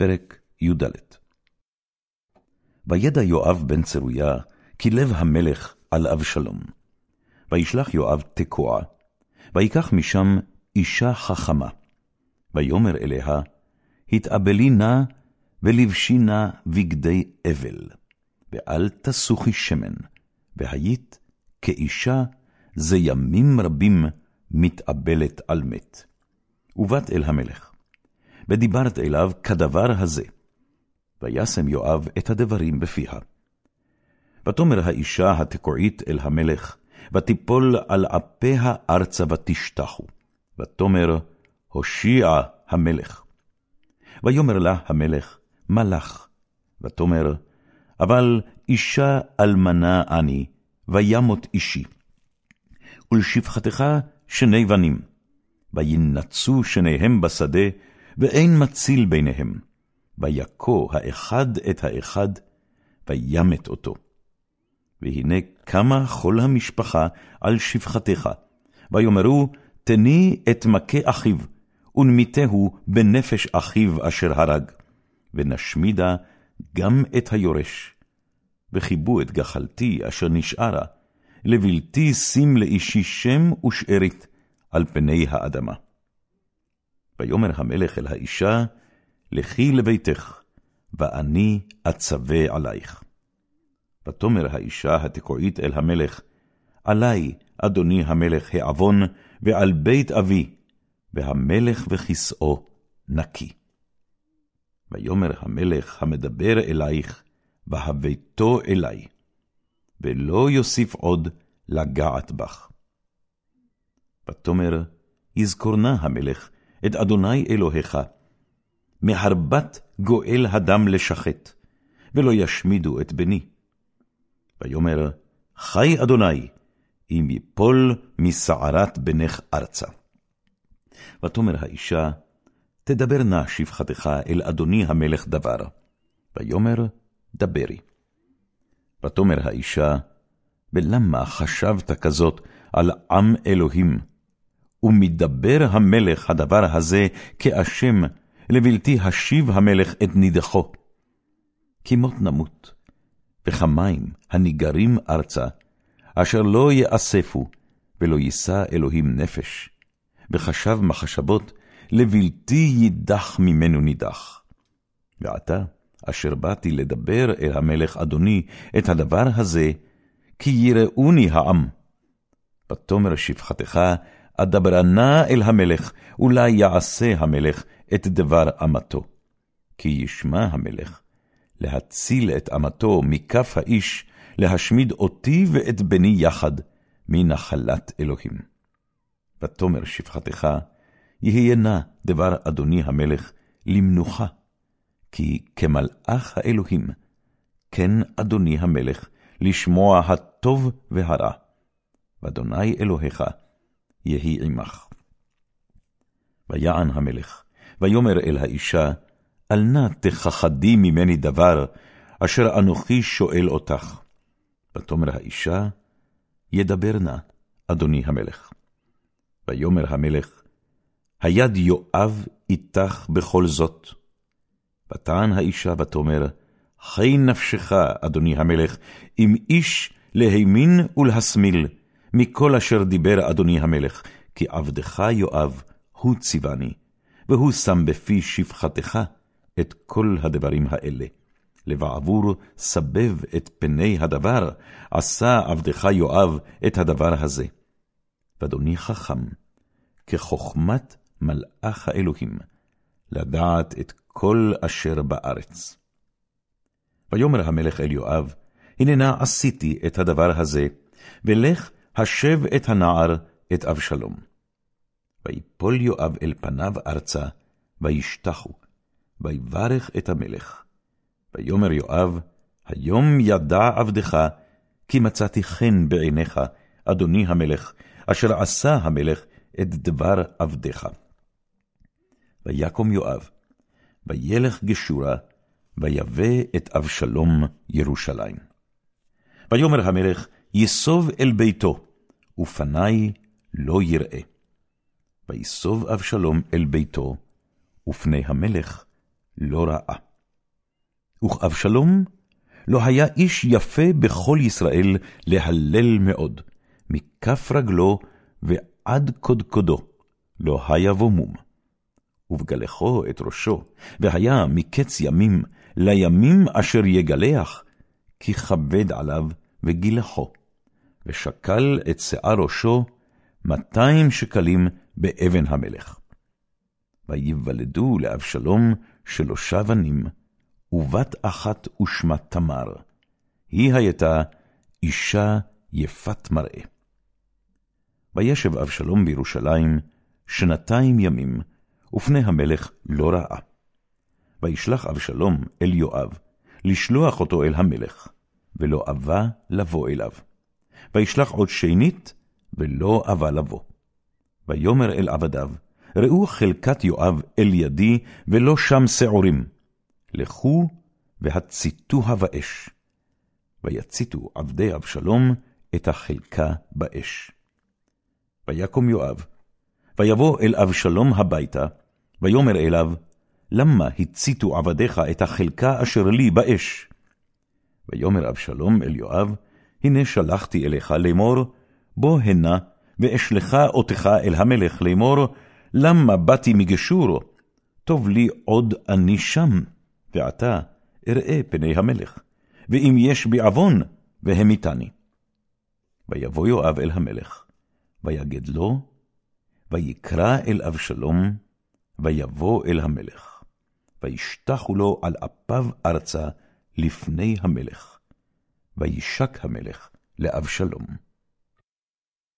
פרק י"ד וידע יואב בן צרויה, כי לב המלך על אבשלום. וישלח יואב תקוע, ויקח משם אישה חכמה. ויאמר אליה, התאבלי נא ולבשי נא בגדי אבל, ואל תסוכי שמן, והיית כאישה זה ימים רבים מתאבלת על מת. ובאת אל המלך, ודיברת אליו כדבר הזה. וישם יואב את הדברים בפיה. ותאמר האישה התקועית אל המלך, ותיפול על אפיה ארצה ותשתחו. ותאמר, הושיע המלך. ויאמר לה המלך, מה לך? ותאמר, אבל אישה אלמנה אני, וימות אישי. ולשפחתך שני בנים, וינצו שניהם בשדה, ואין מציל ביניהם. ויכו האחד את האחד, וימת אותו. והנה קמה כל המשפחה על שפחתך, ויאמרו, תני את מכה אחיו, ונמיתהו בנפש אחיו אשר הרג, ונשמידה גם את היורש. וכיבו את גחלתי אשר נשארה, לבלתי שים לאישי שם ושארית על פני האדמה. ויאמר המלך אל האישה, לכי לביתך, ואני אצווה עלייך. ותאמר האישה התקועית אל המלך, עלי, אדוני המלך, העוון, ועל בית אבי, והמלך וכסאו נקי. ויאמר המלך המדבר אלייך, והביתו אלי, ולא יוסיף עוד לגעת בך. ותאמר, יזכורנה המלך את אדוני אלוהיך, מהרבת גואל הדם לשחט, ולא ישמידו את בני. ויאמר, חי אדוני, אם יפול מסערת בנך ארצה. ותאמר האישה, תדבר נא שפחתך אל אדוני המלך דבר. ויאמר, דברי. ותאמר האישה, ולמה חשבת כזאת על עם אלוהים? ומדבר המלך הדבר הזה כאשם, לבלתי השיב המלך את נידחו. כי מות נמות, וכמים הניגרים ארצה, אשר לא יאספו, ולא יישא אלוהים נפש, וחשב מחשבות, לבלתי יידח ממנו נידח. ועתה, אשר באתי לדבר אל המלך אדוני את הדבר הזה, כי יראוני העם. ותאמר שפחתך, אדברה נא אל המלך, אולי יעשה המלך את דבר אמתו. כי ישמע המלך, להציל את אמתו מכף האיש, להשמיד אותי ואת בני יחד, מנחלת אלוהים. ותאמר שפחתך, יהיה נא דבר אדוני המלך למנוחה, כי כמלאך האלוהים, כן אדוני המלך, לשמוע הטוב והרע. ואדוני אלוהיך יהי עמך. ויען המלך, ויאמר אל האישה, אל נא תכחדי ממני דבר, אשר אנוכי שואל אותך. ותאמר האישה, ידבר נא, אדוני המלך. ויאמר המלך, היד יואב איתך בכל זאת. ותען האישה ותאמר, חי נפשך, אדוני המלך, אם איש להימין ולהשמיל, מכל אשר דיבר אדוני המלך, כי עבדך יואב הוא ציווני, והוא שם בפי שפחתך את כל הדברים האלה. לבעבור סבב את פני הדבר, עשה עבדך יואב את הדבר הזה. ואדוני חכם, כחוכמת מלאך האלוהים, לדעת את כל אשר בארץ. ויאמר המלך אל יואב, הננה עשיתי את הדבר הזה, ולך השב את הנער, את אבשלום. ויפול יואב אל פניו ארצה, וישתחו, ויברך את המלך. ויאמר יואב, היום ידע עבדך, כי מצאתי חן בעיניך, אדוני המלך, אשר עשה המלך את דבר עבדך. ויקום יואב, וילך גשורה, ויבא את אבשלום ירושלים. ויאמר המלך, יסוב אל ביתו, ופני לא יראה. ויסוב אבשלום אל ביתו, ופני המלך לא ראה. וכאבשלום לא היה איש יפה בכל ישראל להלל מאוד, מכף רגלו ועד קודקודו, לא היה בו מום. ובגלחו את ראשו, והיה מקץ ימים לימים אשר יגלח, כי כבד עליו וגילחו, ושקל את שיער ראשו מאתיים שקלים באבן המלך. ויוולדו לאבשלום שלושה בנים, ובת אחת ושמה תמר. היא הייתה אישה יפת מראה. וישב אבשלום בירושלים שנתיים ימים, ופני המלך לא ראה. וישלח אבשלום אל יואב, לשלוח אותו אל המלך, ולא אבה לבוא אליו. וישלח עוד שנית, ולא אבה לבוא. ויאמר אל עבדיו, ראו חלקת יואב אל ידי, ולא שם שעורים. לכו והציתוה באש. ויציתו עבדי אבשלום את החלקה באש. ויקום יואב, ויבוא אל אבשלום הביתה, ויאמר אליו, למה הציתו עבדיך את החלקה אשר לי באש? ויאמר אבשלום אל יואב, הנה שלחתי אליך לאמור, בוא הנה, ואשלך אותך אל המלך לאמור, למה באתי מגשור? טוב לי עוד אני שם, ועתה אראה פני המלך, ואם יש בי עוון, והמיתני. ויבוא יואב אל המלך, ויגד לו, ויקרא אל אבשלום, ויבוא אל המלך, וישתחו לו על אפיו ארצה לפני המלך, וישק המלך לאבשלום.